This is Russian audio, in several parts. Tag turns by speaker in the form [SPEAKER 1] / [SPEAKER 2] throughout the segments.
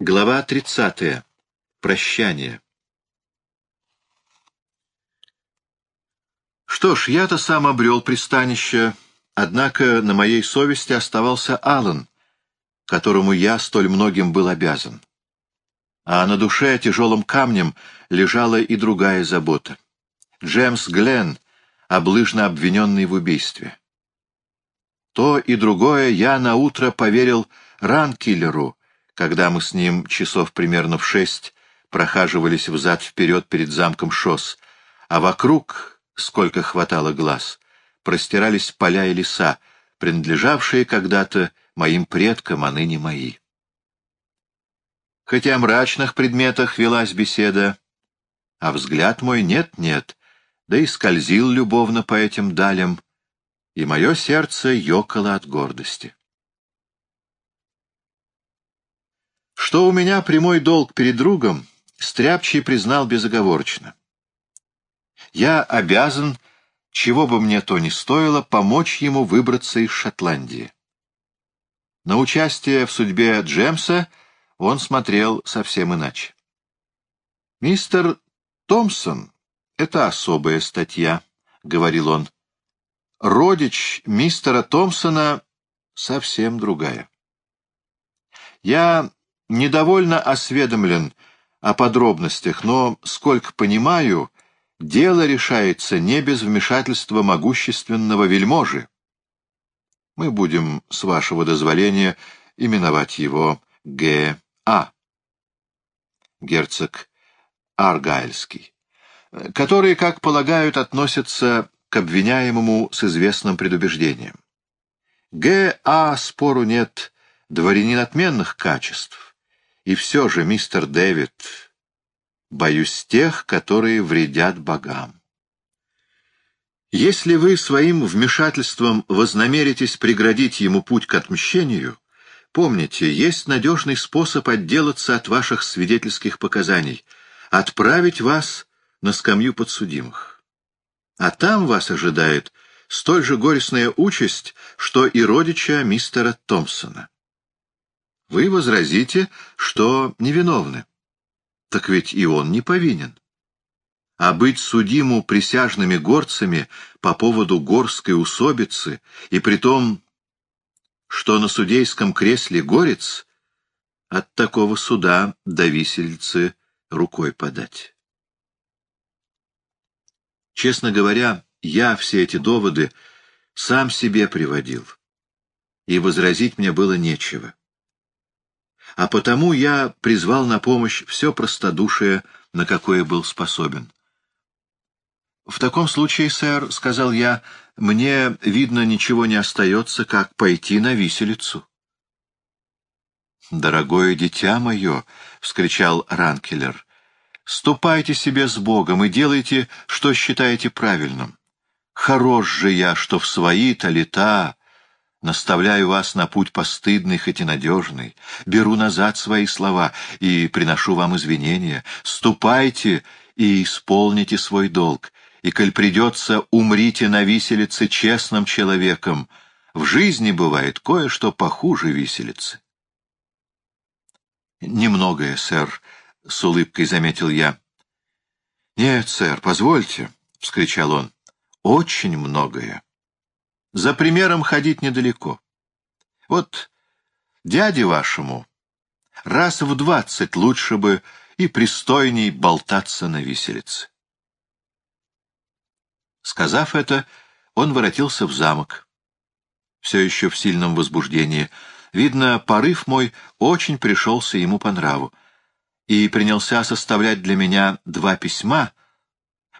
[SPEAKER 1] Глава 30. Прощание. Что ж, я-то сам обрел пристанище, однако на моей совести оставался Аллан, которому я столь многим был обязан. А на душе тяжелым камнем лежала и другая забота. Джеймс Гленн, облыжно обвиненный в убийстве. То и другое я наутро поверил Ранкиллеру, когда мы с ним часов примерно в шесть прохаживались взад-вперед перед замком Шос, а вокруг, сколько хватало глаз, простирались поля и леса, принадлежавшие когда-то моим предкам, а ныне мои. Хотя о мрачных предметах велась беседа, а взгляд мой нет-нет, да и скользил любовно по этим далям, и мое сердце ёкало от гордости. Что у меня прямой долг перед другом, Стряпчий признал безоговорочно. Я обязан, чего бы мне то ни стоило, помочь ему выбраться из Шотландии. На участие в судьбе Джемса он смотрел совсем иначе. «Мистер Томпсон — это особая статья», — говорил он. «Родич мистера Томпсона совсем другая. Я недовольно осведомлен о подробностях, но, сколько понимаю, дело решается не без вмешательства могущественного вельможи. Мы будем, с вашего дозволения, именовать его Г.А. Герцог Аргайльский, который, как полагают, относится к обвиняемому с известным предубеждением. Г.А. спору нет, дворянин отменных качеств, и все же, мистер Дэвид, боюсь тех, которые вредят богам. Если вы своим вмешательством вознамеритесь преградить ему путь к отмщению, помните, есть надежный способ отделаться от ваших свидетельских показаний, отправить вас на скамью подсудимых. А там вас ожидает столь же горестная участь, что и родича мистера Томпсона. Вы возразите, что невиновны. Так ведь и он не повинен. А быть судиму присяжными горцами по поводу горской усобицы, и при том, что на судейском кресле горец, от такого суда до висельцы рукой подать. Честно говоря, я все эти доводы сам себе приводил, и возразить мне было нечего а потому я призвал на помощь все простодушие, на какое был способен. «В таком случае, сэр, — сказал я, — мне, видно, ничего не остается, как пойти на виселицу». «Дорогое дитя мое!» — вскричал Ранкелер. «Ступайте себе с Богом и делайте, что считаете правильным. Хорош же я, что в свои-то лета Наставляю вас на путь постыдный, хоть и надежный. Беру назад свои слова и приношу вам извинения. Ступайте и исполните свой долг. И, коль придется, умрите на виселице честным человеком. В жизни бывает кое-что похуже виселицы. «Немногое, сэр», — с улыбкой заметил я. «Нет, сэр, позвольте», — вскричал он, — «очень многое». За примером ходить недалеко. Вот дяде вашему раз в двадцать лучше бы и пристойней болтаться на виселице. Сказав это, он воротился в замок. Все еще в сильном возбуждении. Видно, порыв мой очень пришелся ему по нраву. И принялся составлять для меня два письма,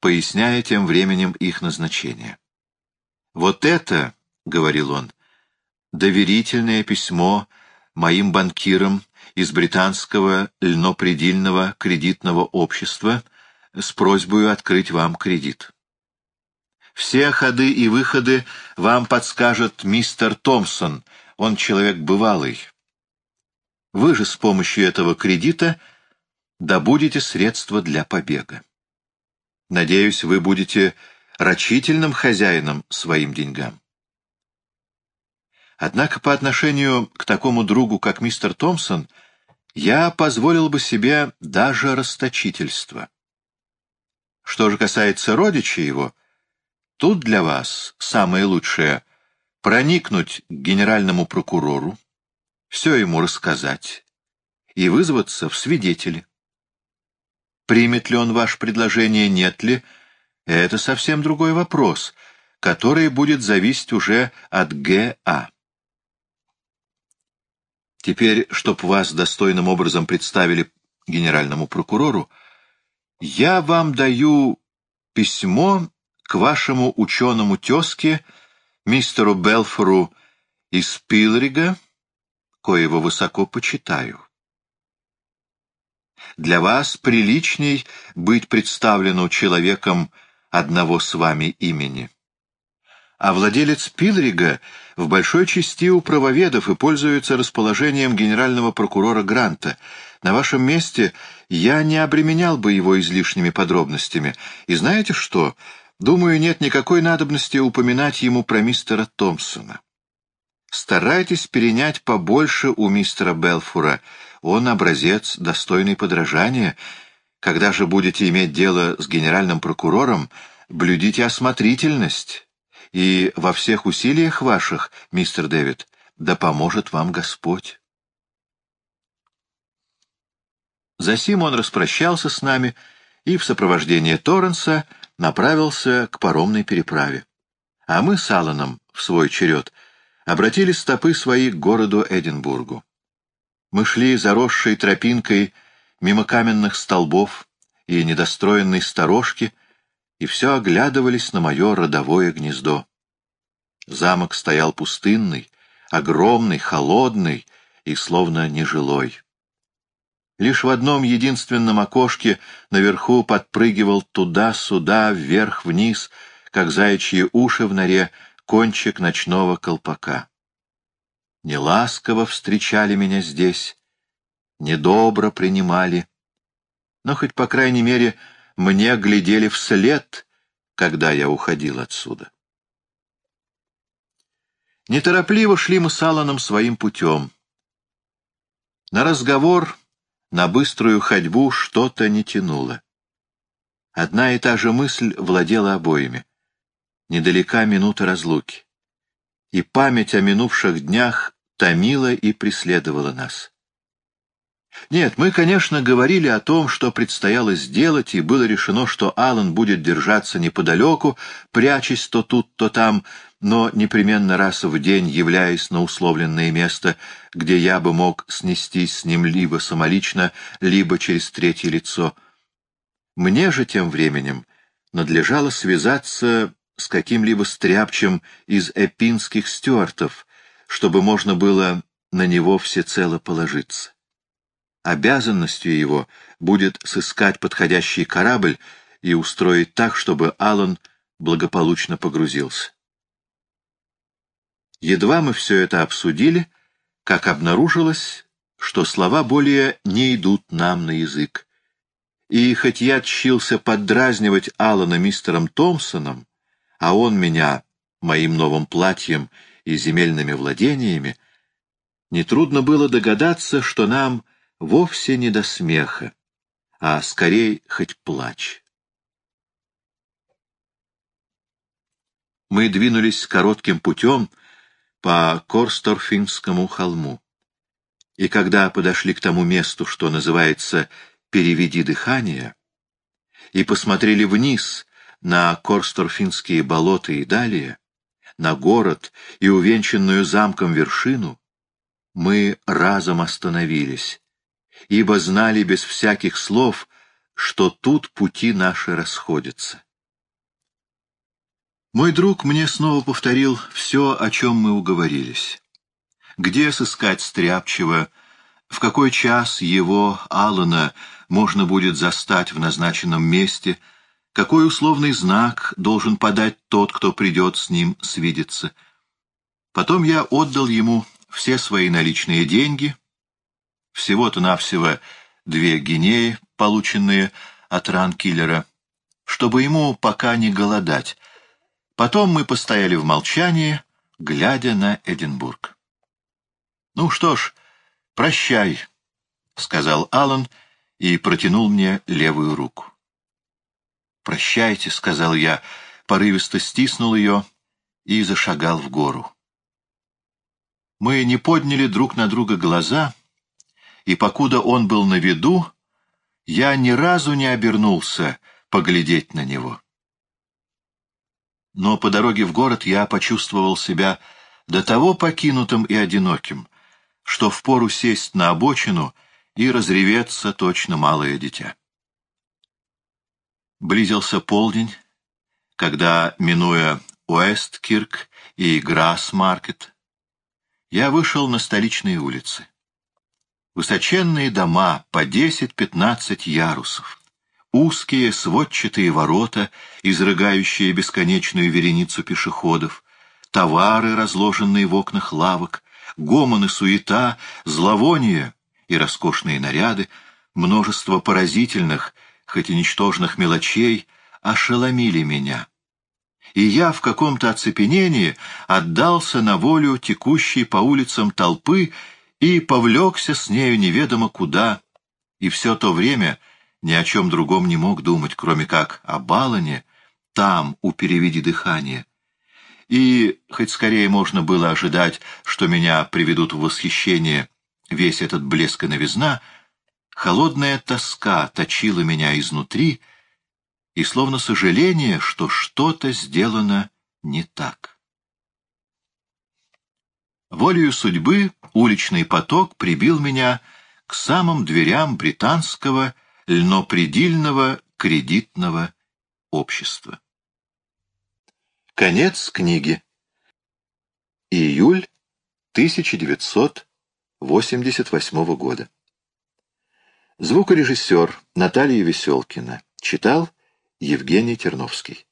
[SPEAKER 1] поясняя тем временем их назначение. «Вот это, — говорил он, — доверительное письмо моим банкирам из британского льнопредельного кредитного общества с просьбой открыть вам кредит. Все ходы и выходы вам подскажет мистер Томпсон, он человек бывалый. Вы же с помощью этого кредита добудете средства для побега. Надеюсь, вы будете рачительным хозяином своим деньгам. Однако по отношению к такому другу, как мистер Томпсон, я позволил бы себе даже расточительство. Что же касается родича его, тут для вас самое лучшее — проникнуть к генеральному прокурору, все ему рассказать и вызваться в свидетели. Примет ли он ваше предложение, нет ли, это совсем другой вопрос, который будет зависеть уже от Г.А. Теперь, чтоб вас достойным образом представили генеральному прокурору, я вам даю письмо к вашему ученому тезке, мистеру Белфору из Пилрига, коего высоко почитаю. Для вас приличней быть представлену человеком одного с вами имени а владелец Пилрига в большой части у правоведов и пользуется расположением генерального прокурора Гранта. На вашем месте я не обременял бы его излишними подробностями. И знаете что? Думаю, нет никакой надобности упоминать ему про мистера Томпсона. Старайтесь перенять побольше у мистера Белфура. Он образец, достойный подражания. Когда же будете иметь дело с генеральным прокурором, блюдите осмотрительность» и во всех усилиях ваших, мистер Дэвид, да поможет вам Господь. Засим он распрощался с нами и в сопровождении Торренса направился к паромной переправе. А мы с Алланом, в свой черед, обратили стопы свои к городу Эдинбургу. Мы шли заросшей тропинкой мимо каменных столбов и недостроенной сторожки, и все оглядывались на мое родовое гнездо. Замок стоял пустынный, огромный, холодный и словно нежилой. Лишь в одном единственном окошке наверху подпрыгивал туда-сюда, вверх-вниз, как заячьи уши в норе, кончик ночного колпака. Неласково встречали меня здесь, недобро принимали, но хоть, по крайней мере, мне глядели вслед, когда я уходил отсюда. Неторопливо шли мы с Алланом своим путем. На разговор, на быструю ходьбу что-то не тянуло. Одна и та же мысль владела обоими. Недалека минута разлуки. И память о минувших днях томила и преследовала нас. Нет, мы, конечно, говорили о том, что предстояло сделать, и было решено, что Аллан будет держаться неподалеку, прячась то тут, то там, но непременно раз в день являясь на условленное место, где я бы мог снестись с ним либо самолично, либо через третье лицо. Мне же тем временем надлежало связаться с каким-либо стряпчем из эпинских стюартов, чтобы можно было на него всецело положиться. Обязанностью его будет сыскать подходящий корабль и устроить так, чтобы Аллан благополучно погрузился. Едва мы все это обсудили, как обнаружилось, что слова более не идут нам на язык. И хоть я тщился поддразнивать Алана мистером Томпсоном, а он меня моим новым платьем и земельными владениями, нетрудно было догадаться, что нам вовсе не до смеха, а скорее хоть плач. Мы двинулись коротким путем, по Корсторфинскому холму. И когда подошли к тому месту, что называется «переведи дыхание», и посмотрели вниз на Корсторфинские болота и далее, на город и увенчанную замком вершину, мы разом остановились, ибо знали без всяких слов, что тут пути наши расходятся. Мой друг мне снова повторил все, о чем мы уговорились. Где сыскать Стряпчего, в какой час его, Алана, можно будет застать в назначенном месте, какой условный знак должен подать тот, кто придет с ним свидеться. Потом я отдал ему все свои наличные деньги, всего-то навсего две гинеи, полученные от ранкиллера, чтобы ему пока не голодать, Потом мы постояли в молчании, глядя на Эдинбург. «Ну что ж, прощай, сказал Аллан и протянул мне левую руку. «Прощайте», — сказал я, порывисто стиснул ее и зашагал в гору. Мы не подняли друг на друга глаза, и покуда он был на виду, я ни разу не обернулся поглядеть на него. Но по дороге в город я почувствовал себя до того покинутым и одиноким, что впору сесть на обочину и разреветься точно малое дитя. Близился полдень, когда, минуя Уэсткирк и Грасс-маркет, я вышел на столичные улицы. Высоченные дома по 10-15 ярусов, узкие сводчатые ворота, изрыгающие бесконечную вереницу пешеходов, товары, разложенные в окнах лавок, гомон и суета, зловоние и роскошные наряды, множество поразительных, хоть и ничтожных мелочей, ошеломили меня. И я в каком-то оцепенении отдался на волю текущей по улицам толпы и повлекся с нею неведомо куда, и все то время ни о чем другом не мог думать, кроме как о Балане, там, у переведи дыхания. И, хоть скорее можно было ожидать, что меня приведут в восхищение весь этот блеск и новизна, холодная тоска точила меня изнутри, и словно сожаление, что что-то сделано не так. Волею судьбы уличный поток прибил меня к самым дверям британского льнопредельного кредитного общества. Конец книги. Июль 1988 года. Звукорежиссер Наталья Веселкина читал Евгений Терновский.